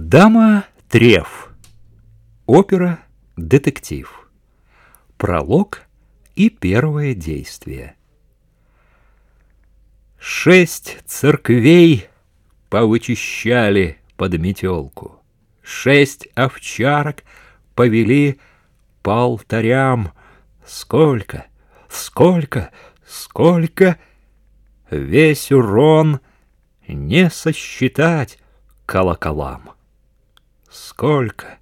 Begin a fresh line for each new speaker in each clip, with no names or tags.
Дама Треф. Опера «Детектив». Пролог и первое действие. Шесть церквей повычищали под метелку. Шесть овчарок повели по алтарям. Сколько, сколько, сколько! Весь урон не сосчитать колоколам. Сколько,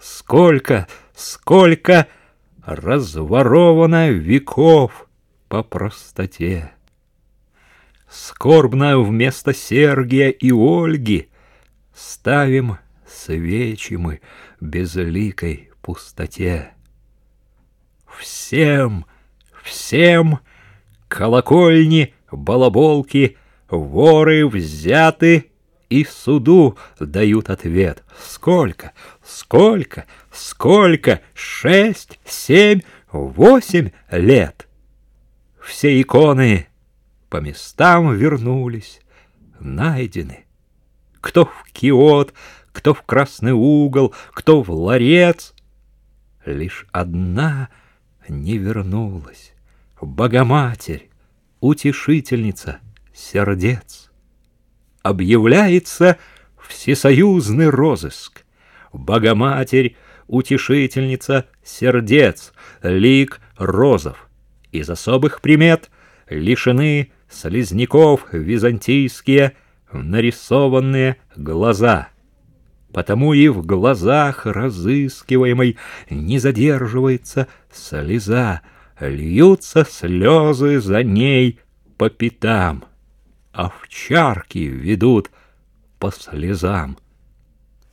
сколько, сколько разворовано веков по простоте. Скорбно вместо Сергия и Ольги ставим свечи мы безликой пустоте. Всем, всем колокольни, балаболки, воры взяты и суду дают ответ. Сколько, сколько, сколько, шесть, семь, восемь лет. Все иконы по местам вернулись, найдены. Кто в киот, кто в красный угол, кто в ларец. Лишь одна не вернулась. Богоматерь, утешительница сердец объявляется всесоюзный розыск. Богоматерь, утешительница сердец, лик розов. Из особых примет лишены слизняков византийские нарисованные глаза. Потому и в глазах разыскиваемой не задерживается слеза, льются слезы за ней по пятам овчарки ведут по слезам.